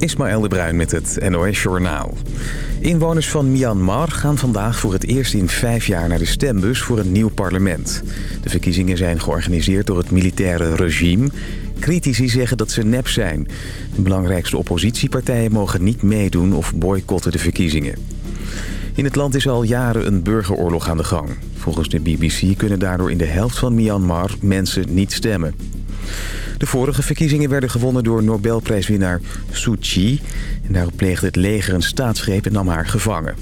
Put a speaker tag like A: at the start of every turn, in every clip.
A: Ismaël de Bruin met het NOS Journaal. Inwoners van Myanmar gaan vandaag voor het eerst in vijf jaar naar de stembus voor een nieuw parlement. De verkiezingen zijn georganiseerd door het militaire regime. Critici zeggen dat ze nep zijn. De belangrijkste oppositiepartijen mogen niet meedoen of boycotten de verkiezingen. In het land is al jaren een burgeroorlog aan de gang. Volgens de BBC kunnen daardoor in de helft van Myanmar mensen niet stemmen. De vorige verkiezingen werden gewonnen door Nobelprijswinnaar Suu Kyi. En daarop pleegde het leger een staatsgreep en nam haar gevangen.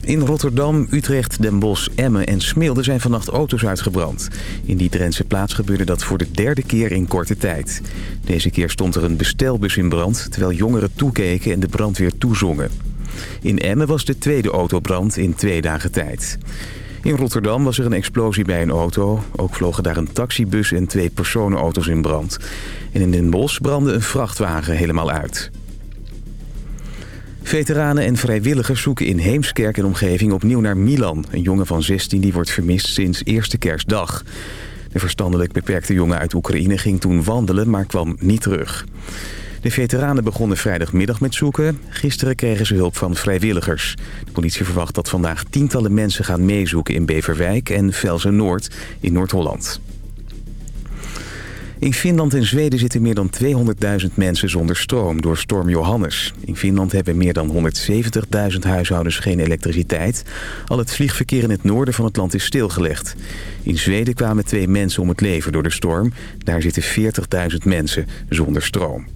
A: In Rotterdam, Utrecht, Den Bosch, Emmen en Smilde zijn vannacht auto's uitgebrand. In die Drentse plaats gebeurde dat voor de derde keer in korte tijd. Deze keer stond er een bestelbus in brand... terwijl jongeren toekeken en de brandweer toezongen. In Emmen was de tweede autobrand in twee dagen tijd. In Rotterdam was er een explosie bij een auto. Ook vlogen daar een taxibus en twee personenauto's in brand. En in Den Bosch brandde een vrachtwagen helemaal uit. Veteranen en vrijwilligers zoeken in Heemskerk en omgeving opnieuw naar Milan. Een jongen van 16 die wordt vermist sinds eerste kerstdag. De verstandelijk beperkte jongen uit Oekraïne ging toen wandelen, maar kwam niet terug. De veteranen begonnen vrijdagmiddag met zoeken. Gisteren kregen ze hulp van vrijwilligers. De politie verwacht dat vandaag tientallen mensen gaan meezoeken in Beverwijk en Velzen-Noord in Noord-Holland. In Finland en Zweden zitten meer dan 200.000 mensen zonder stroom door storm Johannes. In Finland hebben meer dan 170.000 huishoudens geen elektriciteit. Al het vliegverkeer in het noorden van het land is stilgelegd. In Zweden kwamen twee mensen om het leven door de storm. Daar zitten 40.000 mensen zonder stroom.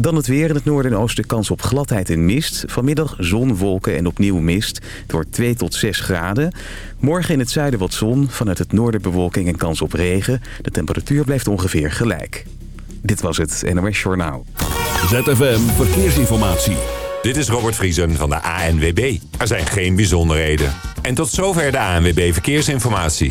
A: Dan het weer in het noorden en oosten kans op gladheid en mist. Vanmiddag zon, wolken en opnieuw mist. Het wordt 2 tot 6 graden. Morgen in het zuiden wat zon. Vanuit het noorden bewolking en kans op regen. De temperatuur blijft ongeveer gelijk. Dit was het NOS Journaal.
B: ZFM Verkeersinformatie.
C: Dit is Robert Vriesen van de ANWB. Er zijn geen bijzonderheden. En tot zover de ANWB Verkeersinformatie.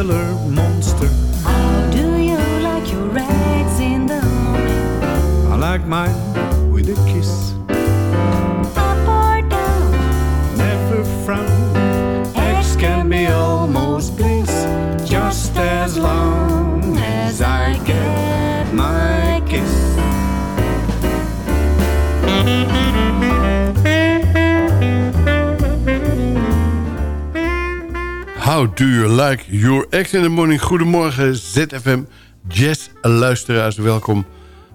D: pillar
E: How do you like your
F: ex in the morning? Goedemorgen ZFM Jazz luisteraars. Welkom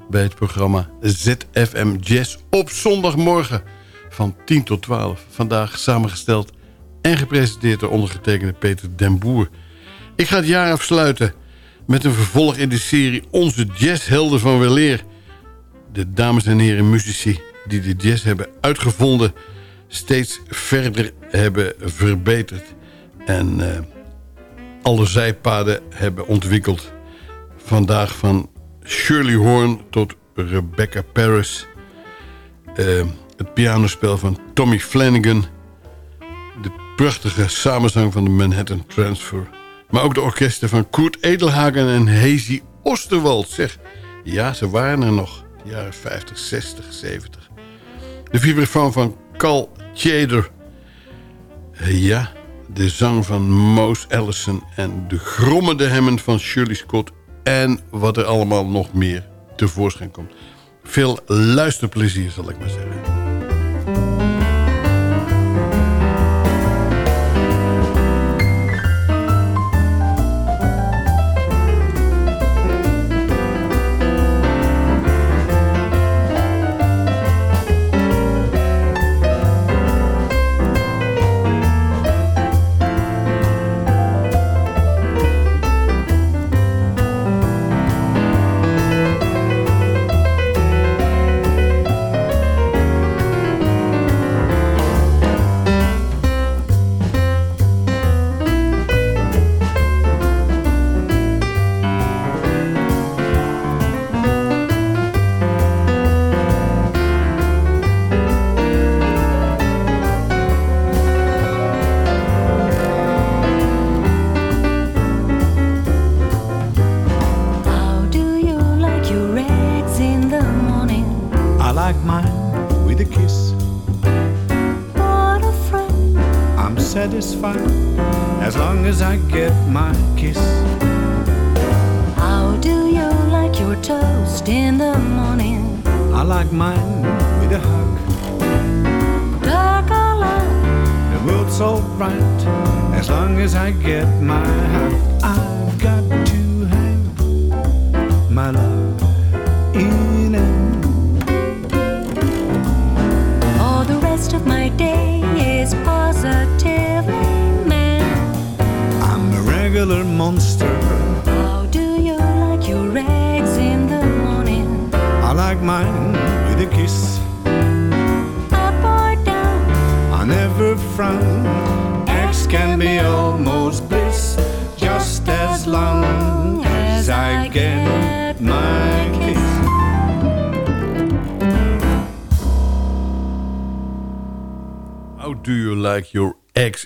F: bij het programma ZFM Jazz op zondagmorgen van 10 tot 12. Vandaag samengesteld en gepresenteerd door ondergetekende Peter den Boer. Ik ga het jaar afsluiten met een vervolg in de serie Onze Jazzhelden van Weleer. De dames en heren muzici die de jazz hebben uitgevonden... steeds verder hebben verbeterd en eh, alle zijpaden hebben ontwikkeld. Vandaag van Shirley Horn tot Rebecca Paris. Eh, het pianospel van Tommy Flanagan. De prachtige samenzang van de Manhattan Transfer. Maar ook de orkesten van Kurt Edelhagen en Hazy Osterwald. Zeg, ja, ze waren er nog. Jaren 50, 60, 70. De vibrafoon van Carl Tjeder. Ja, de zang van Moos Allison en de grommende hemmen van Shirley Scott... en wat er allemaal nog meer tevoorschijn komt. Veel luisterplezier, zal ik maar zeggen.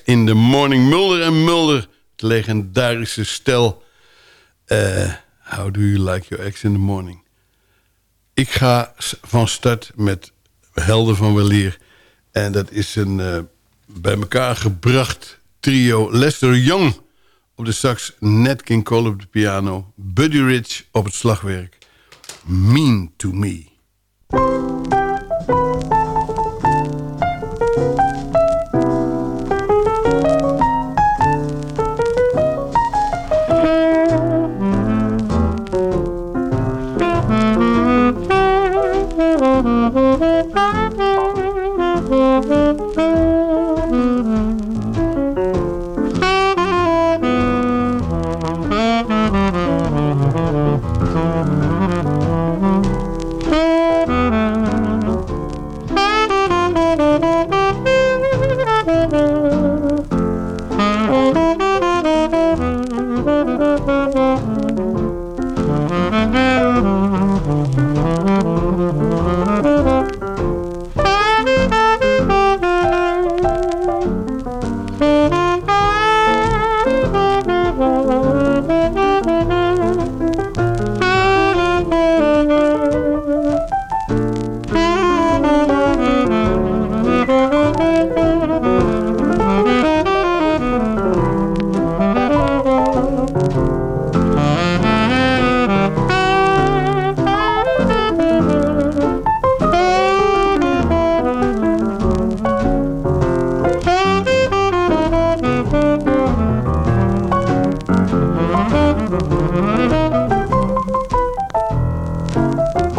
E: In the morning?
F: Mulder en Mulder, het legendarische stel. Eh, how do you like your eggs in the morning? Ik ga van start met Helden van Welier. En dat is een eh, bij elkaar gebracht trio. Lester Young op de sax, Nat King Cole op de piano... Buddy Rich op het slagwerk. Mean to me. Bye.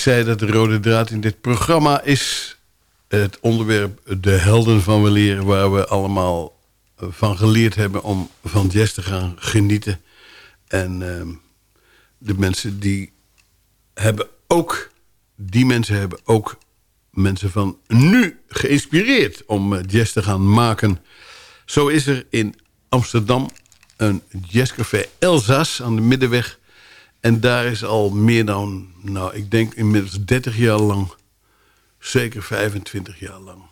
F: Zei dat de rode draad in dit programma is... het onderwerp De Helden van Weleer... waar we allemaal van geleerd hebben om van jazz te gaan genieten. En ehm, de mensen die hebben ook... die mensen hebben ook mensen van nu geïnspireerd om eh, jazz te gaan maken. Zo is er in Amsterdam een jazzcafé Elzas aan de Middenweg. En daar is al meer dan, nou ik denk inmiddels 30 jaar lang... zeker 25 jaar lang...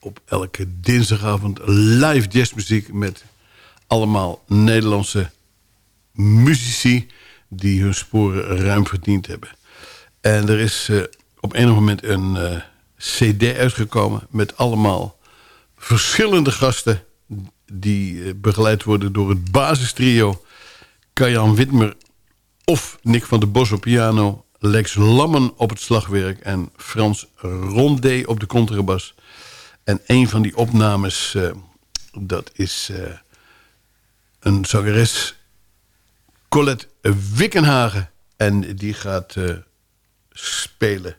F: op elke dinsdagavond live jazzmuziek... met allemaal Nederlandse muzici... die hun sporen ruim verdiend hebben. En er is uh, op enig moment een... Uh, cd uitgekomen met allemaal verschillende gasten... die eh, begeleid worden door het basistrio... Kajan Witmer of Nick van der Bos op piano... Lex Lammen op het slagwerk en Frans Rondé op de contrabas. En een van die opnames, uh, dat is uh, een zangeres... Colette Wickenhagen. En die gaat uh, spelen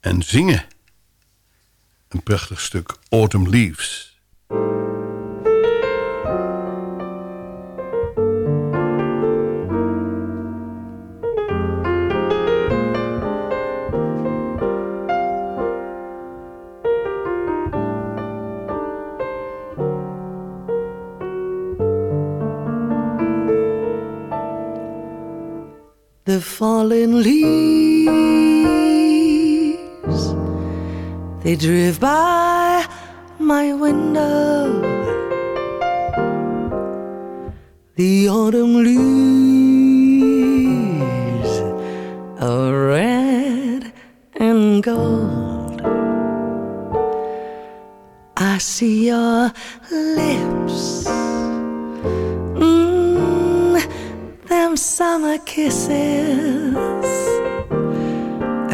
F: en zingen. Een prachtig stuk Autumn Leaves.
G: The fallen leaves. They drift by my window. The autumn leaves are red and gold. I see your summer kisses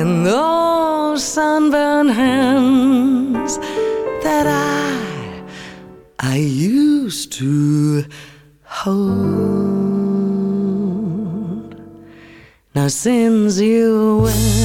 G: and those sunburned hands that I I used to hold. Now since you went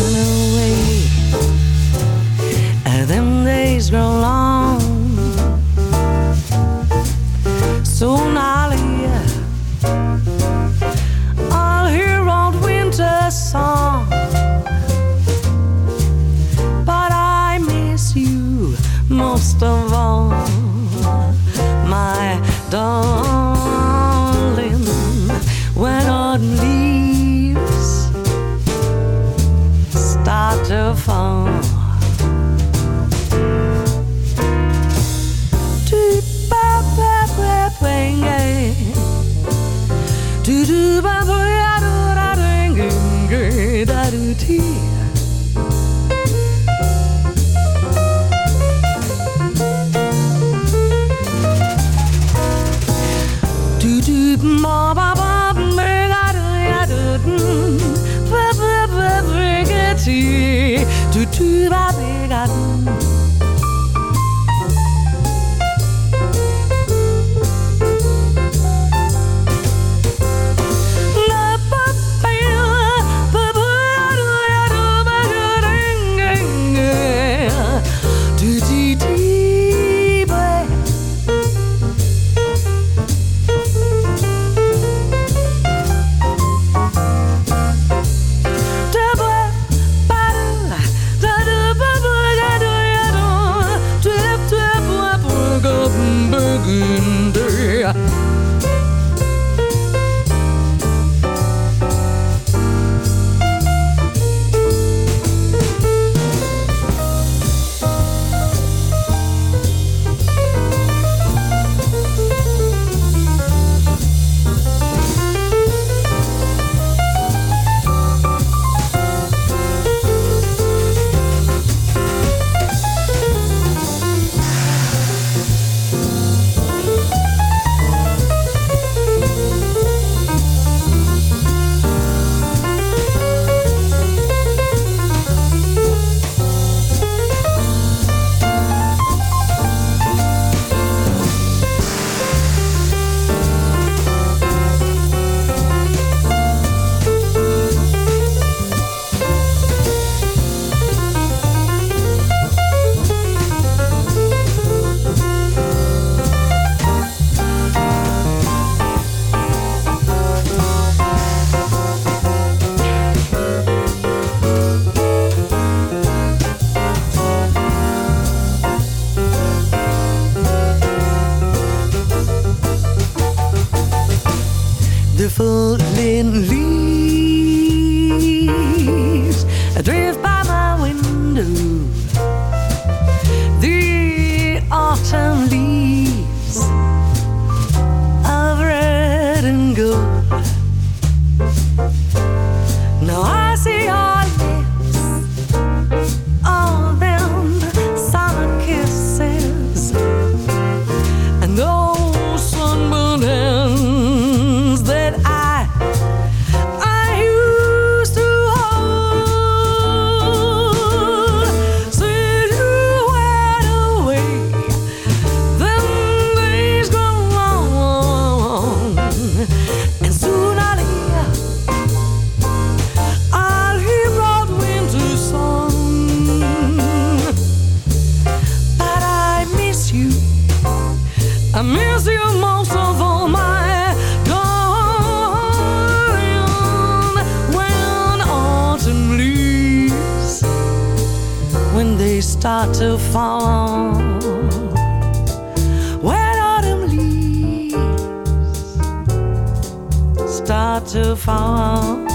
G: to fall.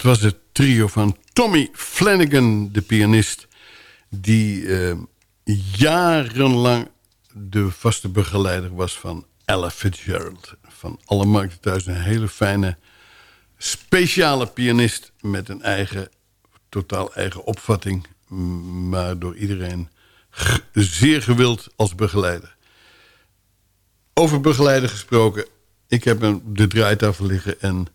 F: Dat was het trio van Tommy Flanagan, de pianist... die eh, jarenlang de vaste begeleider was van Ella Fitzgerald. Van alle markten thuis een hele fijne, speciale pianist... met een eigen, totaal eigen opvatting... maar door iedereen zeer gewild als begeleider. Over begeleider gesproken. Ik heb op de draaitafel liggen een,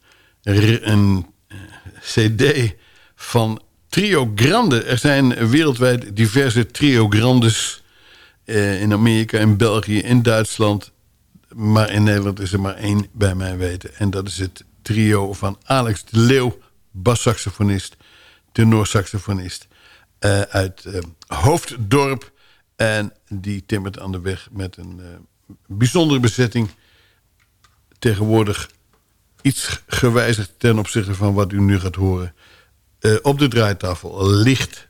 F: een eh, cd van Trio Grande. Er zijn wereldwijd diverse Trio Grandes... eh, in Amerika, in België, in Duitsland. Maar in Nederland is er maar één bij mij weten. En dat is het trio van Alex de Leeuw, bassaxofonist, tenorsaxofonist... eh, uit eh, Hoofddorp. En die timmert aan de weg met een eh, bijzondere bezetting. Tegenwoordig iets gewijzigd ten opzichte van wat u nu gaat horen. Eh, op de draaitafel ligt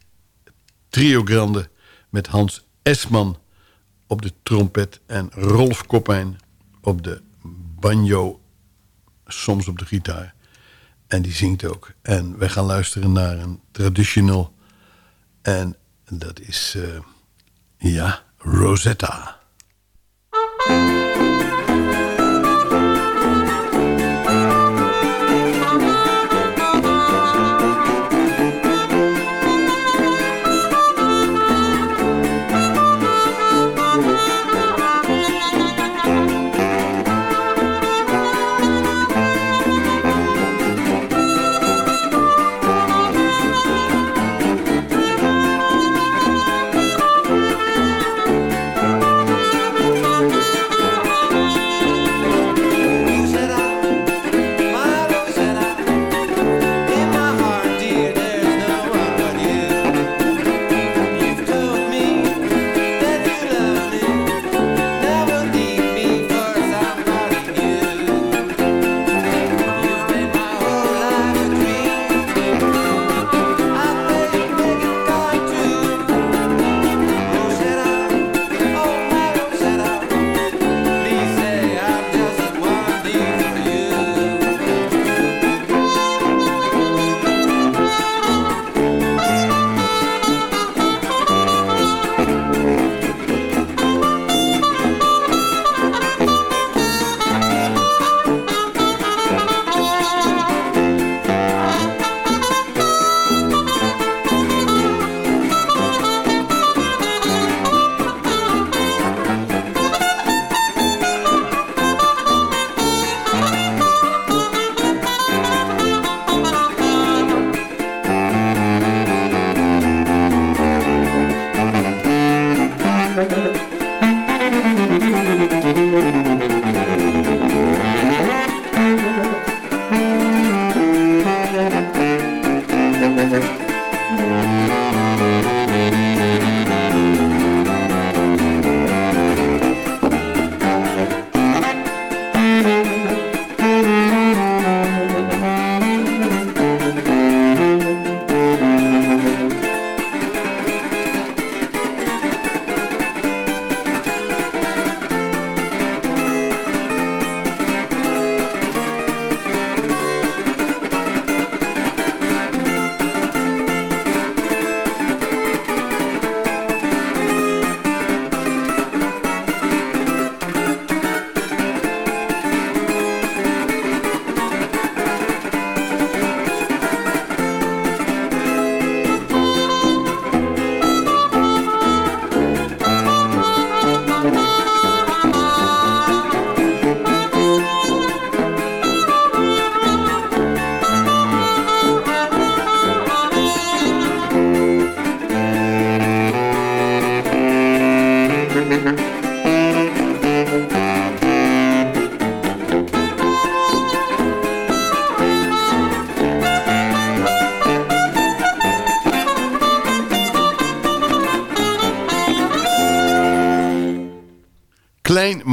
F: Trio Grande met Hans Esman op de trompet... en Rolf Koppijn op de banjo, soms op de gitaar. En die zingt ook. En wij gaan luisteren naar een traditional. En dat is, eh, ja, Rosetta. Sunday.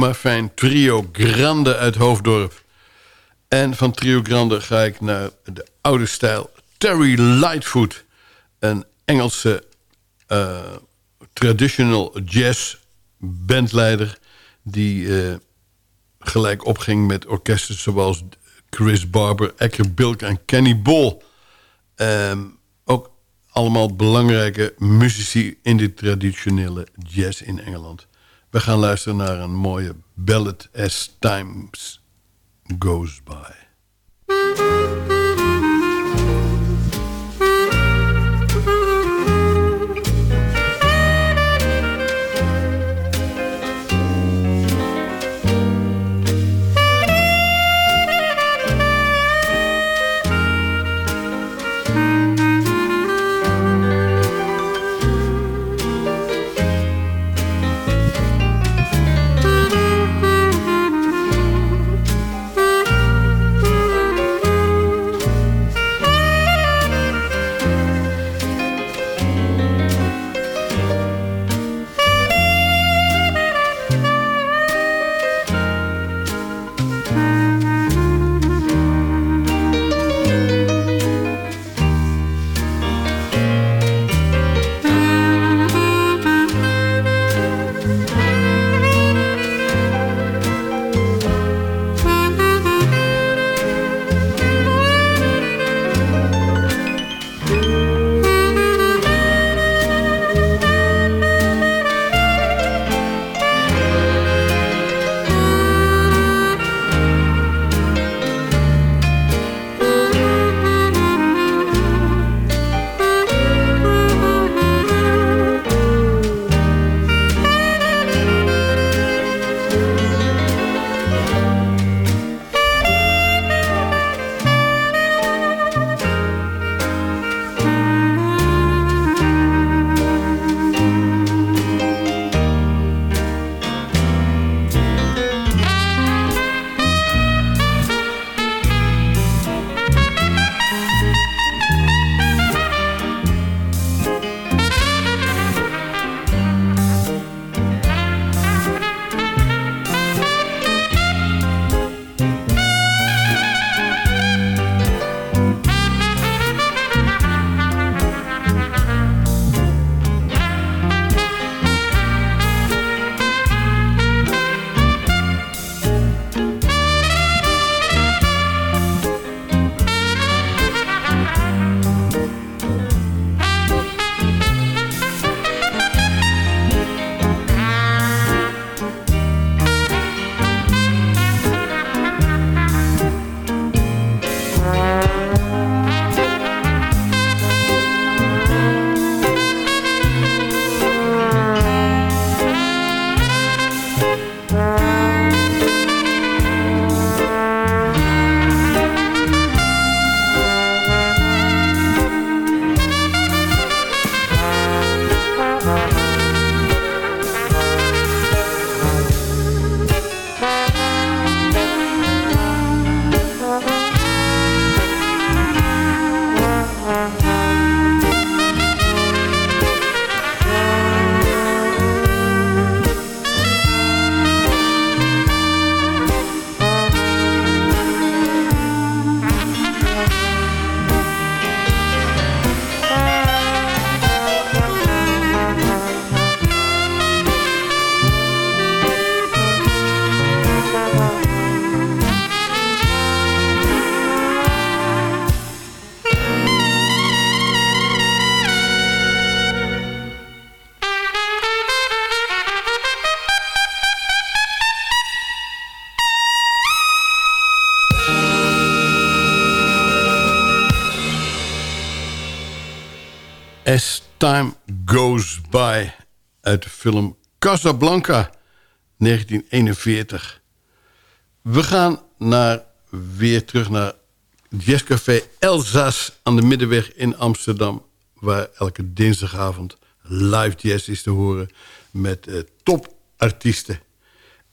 F: Maar fijn trio Grande uit Hoofddorp. En van trio Grande ga ik naar de oude stijl Terry Lightfoot. Een Engelse eh, traditional jazz bandleider... die eh, gelijk opging met orkesten zoals Chris Barber, Ecker Bilk en Kenny Ball. Ehm, ook allemaal belangrijke muzici in de traditionele jazz in Engeland. We gaan luisteren naar een mooie ballad As Times Goes By. As Time Goes By uit de film Casablanca 1941. We gaan naar, weer terug naar jazzcafé Elzas aan de Middenweg in Amsterdam... waar elke dinsdagavond live jazz is te horen met uh, topartiesten.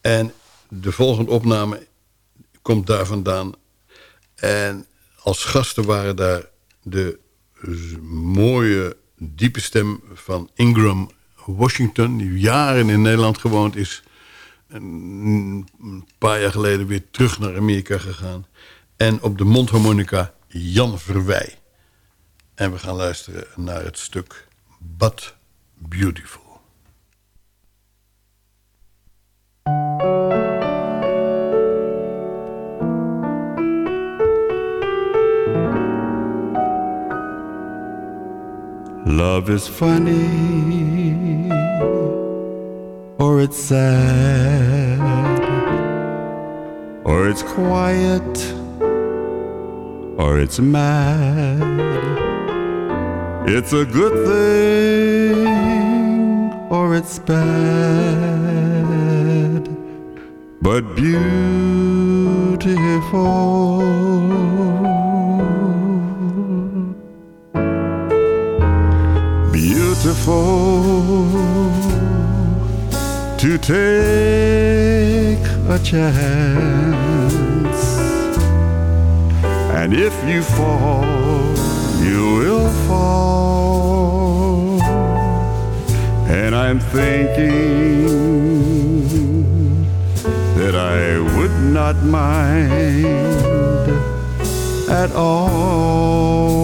F: En de volgende opname komt daar vandaan. En als gasten waren daar de mooie diepe stem van Ingram Washington... die jaren in Nederland gewoond is. Een paar jaar geleden weer terug naar Amerika gegaan. En op de mondharmonica Jan Verwij. En we gaan luisteren naar het stuk But Beautiful.
H: Love is funny or it's sad or it's quiet or it's mad. It's a good thing or it's bad, but beautiful. Beautiful to take a chance. And if you fall, you will fall. And I'm thinking that I would not mind at all.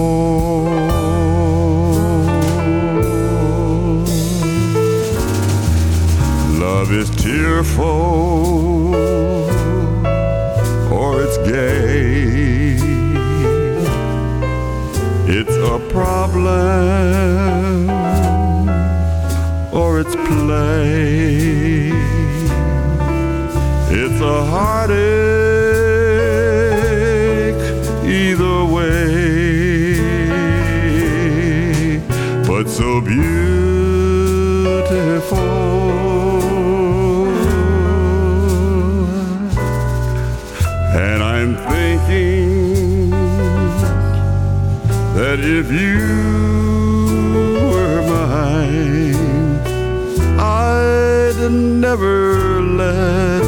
H: Tearful or it's gay. It's a problem or it's play. It's a heartache that if you were mine, I'd never let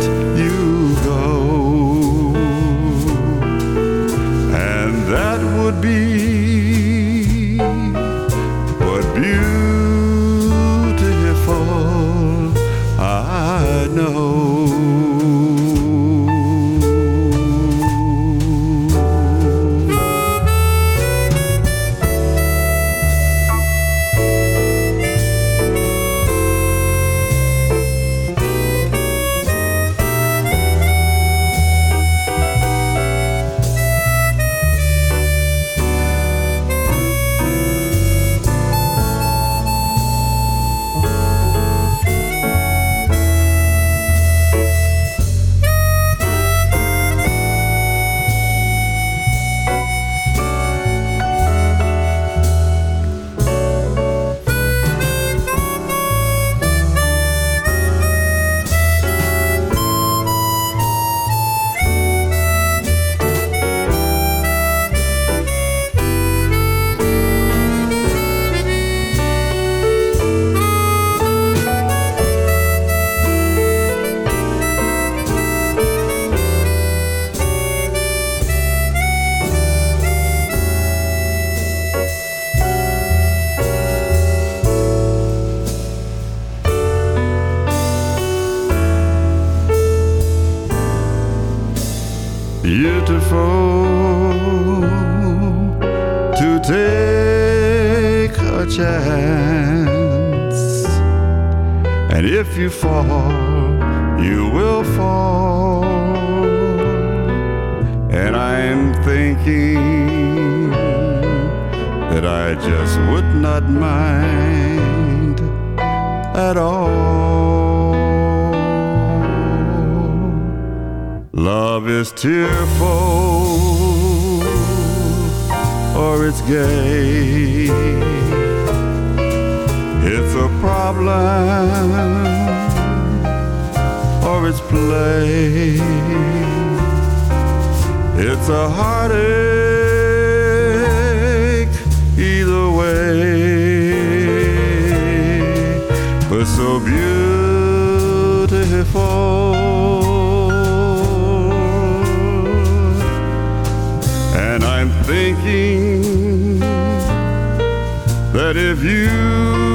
H: that if you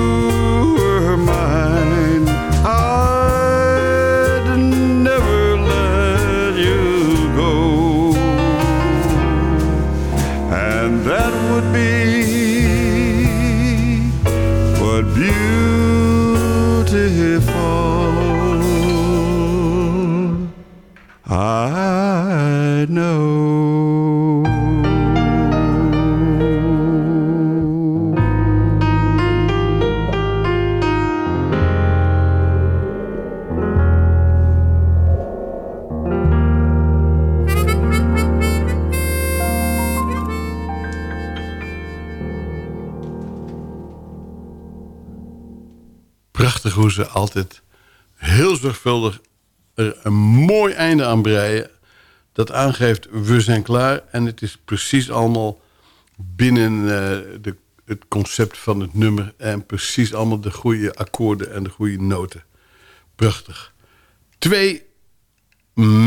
F: ze altijd heel zorgvuldig er een mooi einde aan breien. Dat aangeeft, we zijn klaar. En het is precies allemaal binnen eh, de, het concept van het nummer. En precies allemaal de goede akkoorden en de goede noten. Prachtig. Twee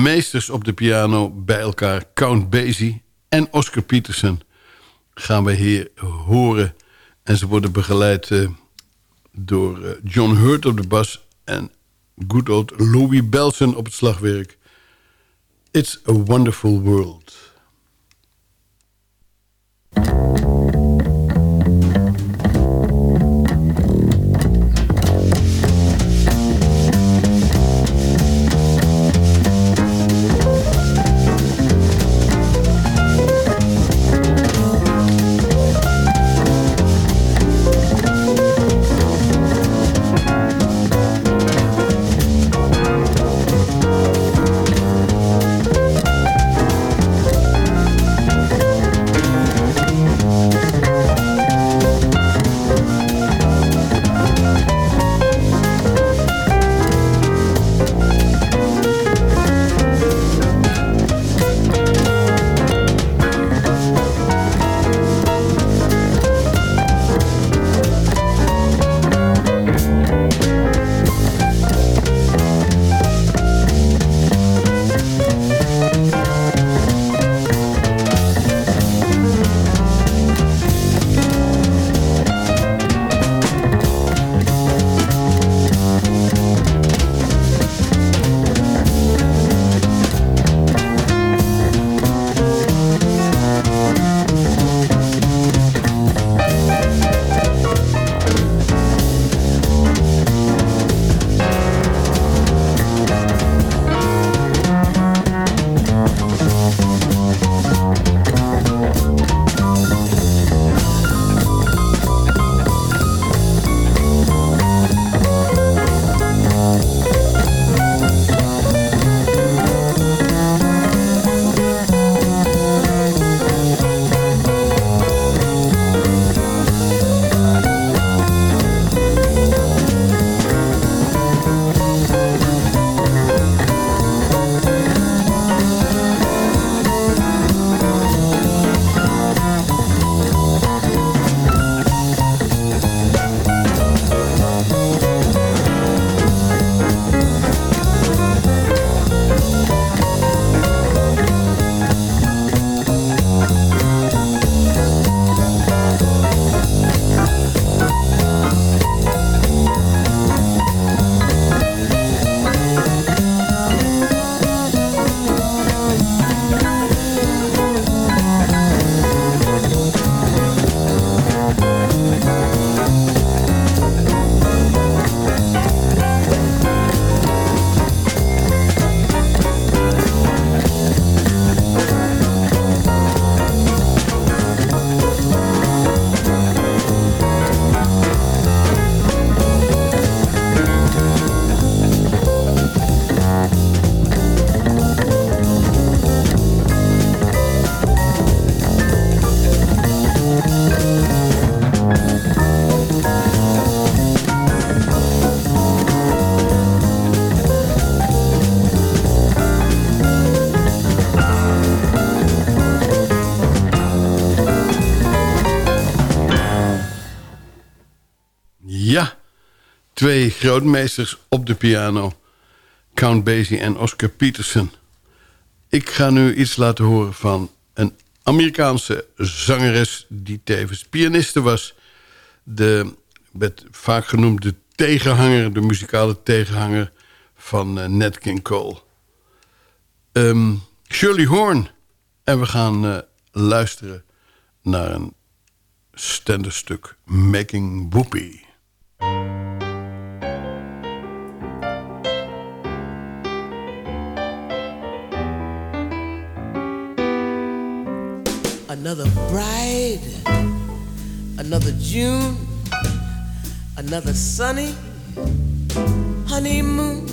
F: meesters op de piano bij elkaar. Count Basie en Oscar Peterson gaan we hier horen. En ze worden begeleid eh, door eh, John Hurt op de bas... en good old Louis Belson op het slagwerk. It's a Wonderful World. Twee grootmeesters op de piano. Count Basie en Oscar Peterson. Ik ga nu iets laten horen van een Amerikaanse zangeres... die tevens pianiste was. De, werd vaak genoemd de tegenhanger, de muzikale tegenhanger van uh, Nat King Cole. Ehm, Shirley Horn. En we gaan uh, luisteren naar een standerdstuk Making Whoopie.
I: Another bride, another June, another sunny honeymoon,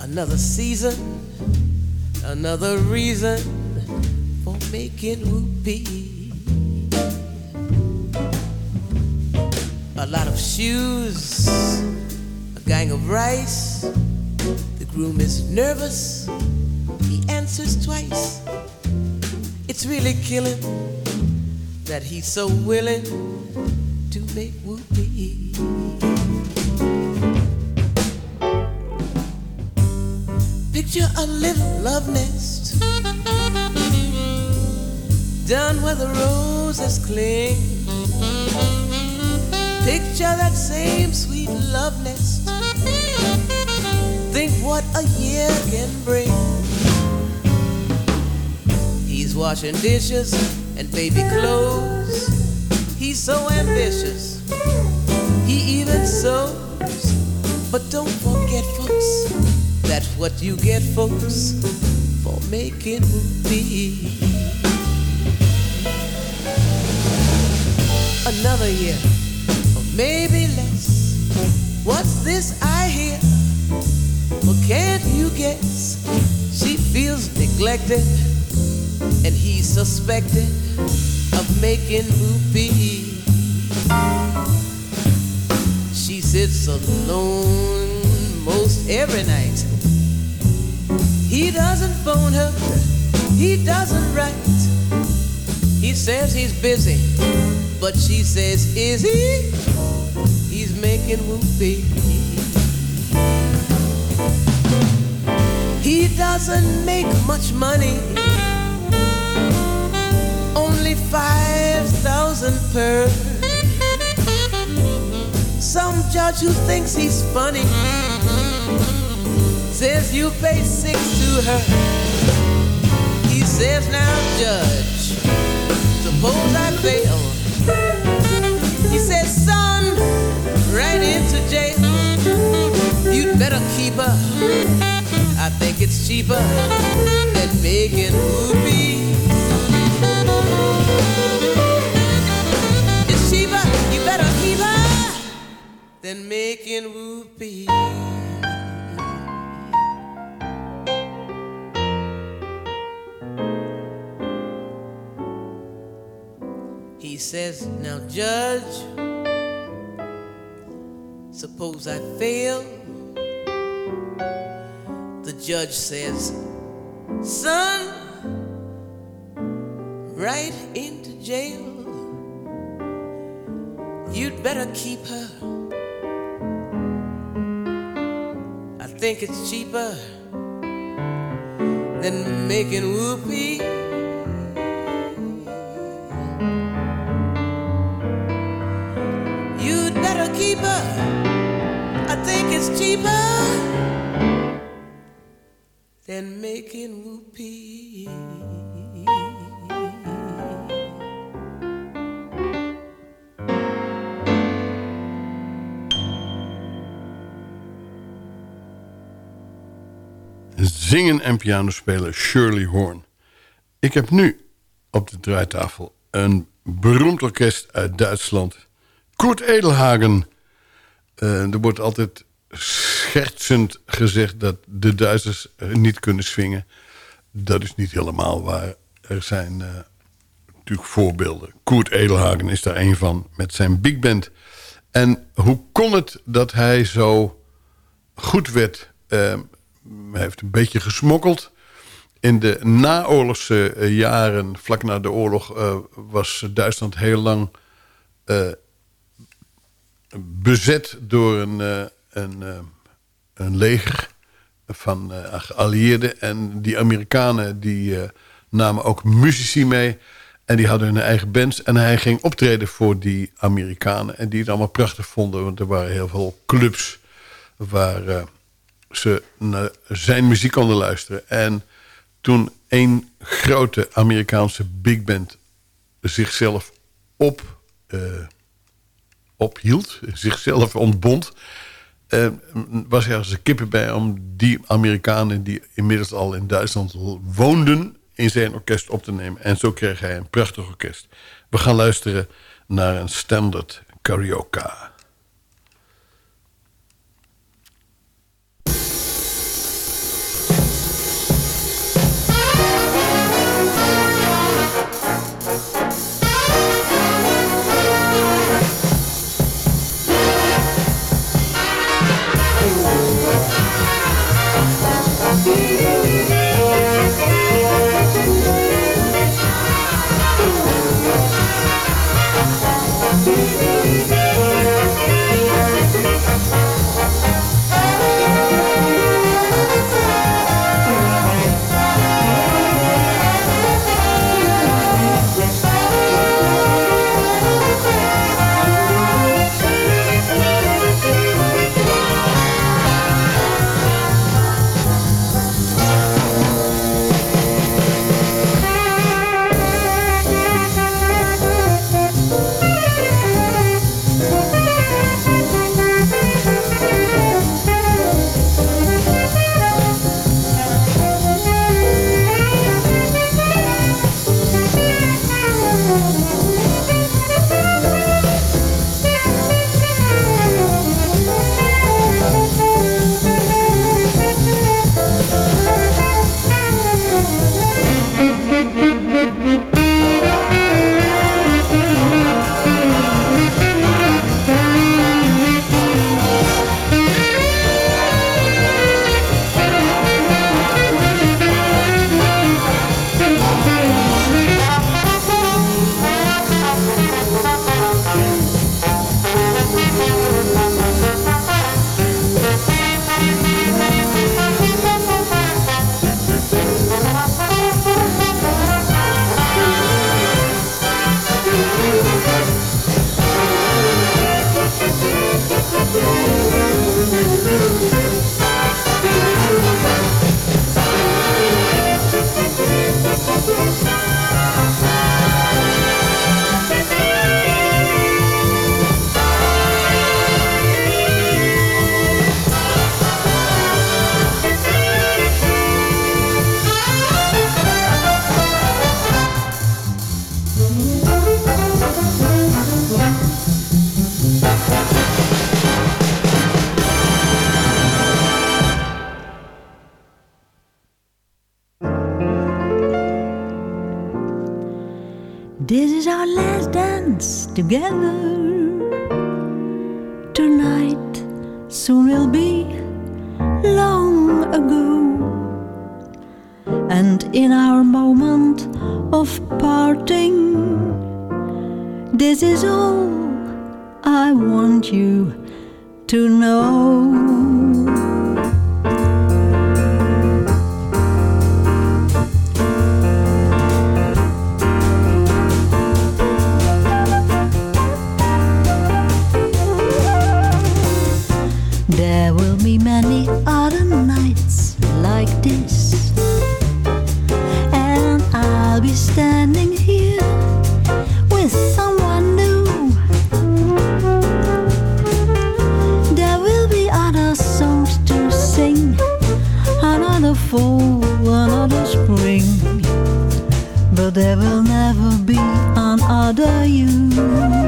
I: another season, another reason for making whoopee. A lot of shoes, a gang of rice. The groom is nervous, he answers twice. It's really killing that he's so willing to make whoopee. Picture a little love nest done where the roses cling. Picture that same sweet love nest. Think what a year can bring. Washing dishes and baby clothes. He's so ambitious. He even sews. But don't forget, folks, that's what you get, folks, for making movies. Another year, or maybe less. What's this I hear? Well, can't you guess? She feels neglected, suspected of making whoopee. She sits alone most every night. He doesn't phone her, he doesn't write. He says he's busy, but she says, Is he? He's making whoopee. He doesn't make much money, only five thousand per. Some judge who thinks he's funny says you pay six to her. He says, Now, judge, suppose I fail. He says, Son, right into jail. You'd better keep her. I think it's cheaper than making whoopee. Than making whoopee. He says, Now, Judge, suppose I fail. The judge says, Son, right into jail. You'd better keep her. Think it's cheaper than making whoopee. You'd better keep her. I think it's cheaper than making whoopee.
F: Zingen en piano spelen Shirley Horn. Ik heb nu op de draaitafel een beroemd orkest uit Duitsland. Kurt Edelhagen. Eh, er wordt altijd schertsend gezegd dat de Duitsers eh, niet kunnen swingen. Dat is niet helemaal waar. Er zijn eh, natuurlijk voorbeelden. Kurt Edelhagen is daar een van met zijn big band. En hoe kon het dat hij zo goed werd? Heeft een beetje gesmokkeld. In de naoorlogse eh, jaren, vlak na de oorlog... eh, was Duitsland heel lang eh, bezet door een, een, een leger van geallieerden. En die Amerikanen die, namen ook muzici mee. En die hadden hun eigen bands. En hij ging optreden voor die Amerikanen. En die het allemaal prachtig vonden. Want er waren heel veel clubs waar ze naar zijn muziek konden luisteren. En toen een grote Amerikaanse big band zichzelf op, eh, ophield, zichzelf ontbond, eh, was er als een kippen bij om die Amerikanen die inmiddels al in Duitsland woonden in zijn orkest op te nemen. En zo kreeg hij een prachtig orkest. We gaan luisteren naar een standard karaoke.
J: Together. Tonight soon will be long ago. And in our moment of parting, this is all I want you to know. This, and I'll be standing here with someone new. There will be other songs to sing, another fall, another spring, but there will never be another you.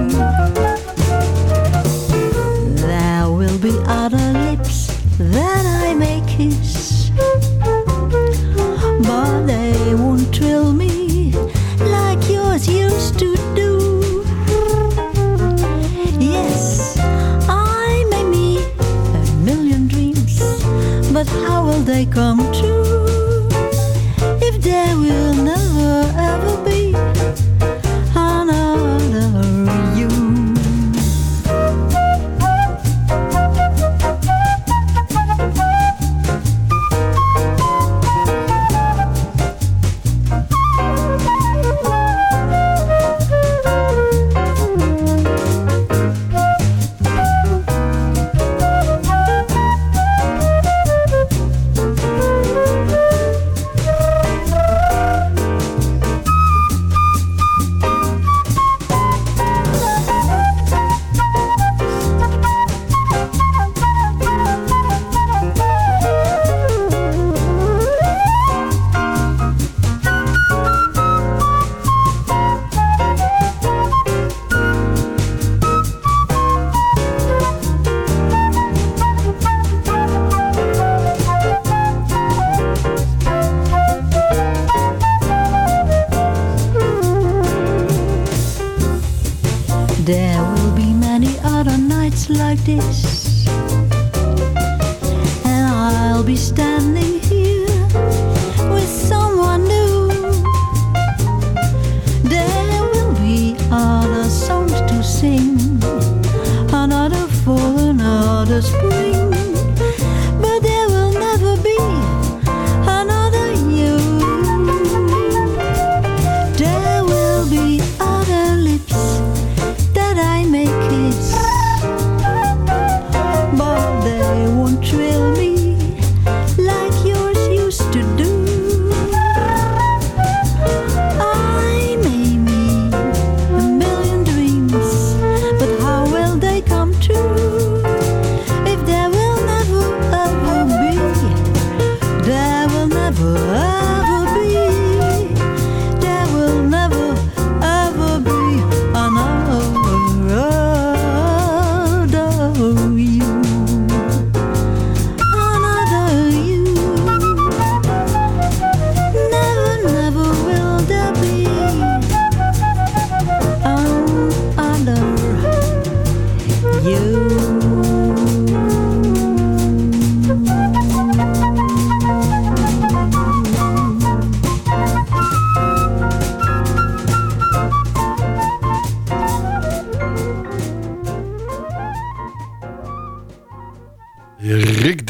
J: Come true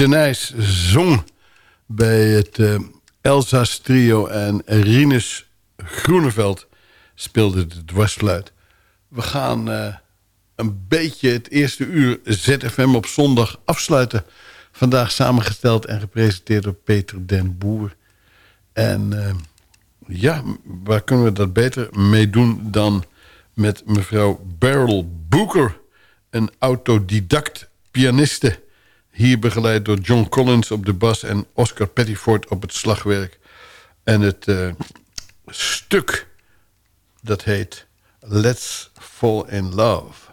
F: de Nijs zong bij het eh Elsa's trio en Rinus Groeneveld speelde de dwarsfluit. We gaan eh, een beetje het eerste uur ZFM op zondag afsluiten. Vandaag samengesteld en gepresenteerd door Peter den Boer. En eh, ja, waar kunnen we dat beter mee doen dan met mevrouw Beryl Booker, een autodidact pianiste. Hier begeleid door John Collins op de bas en Oscar Pettiford op het slagwerk. En het eh, stuk dat heet Let's Fall in Love.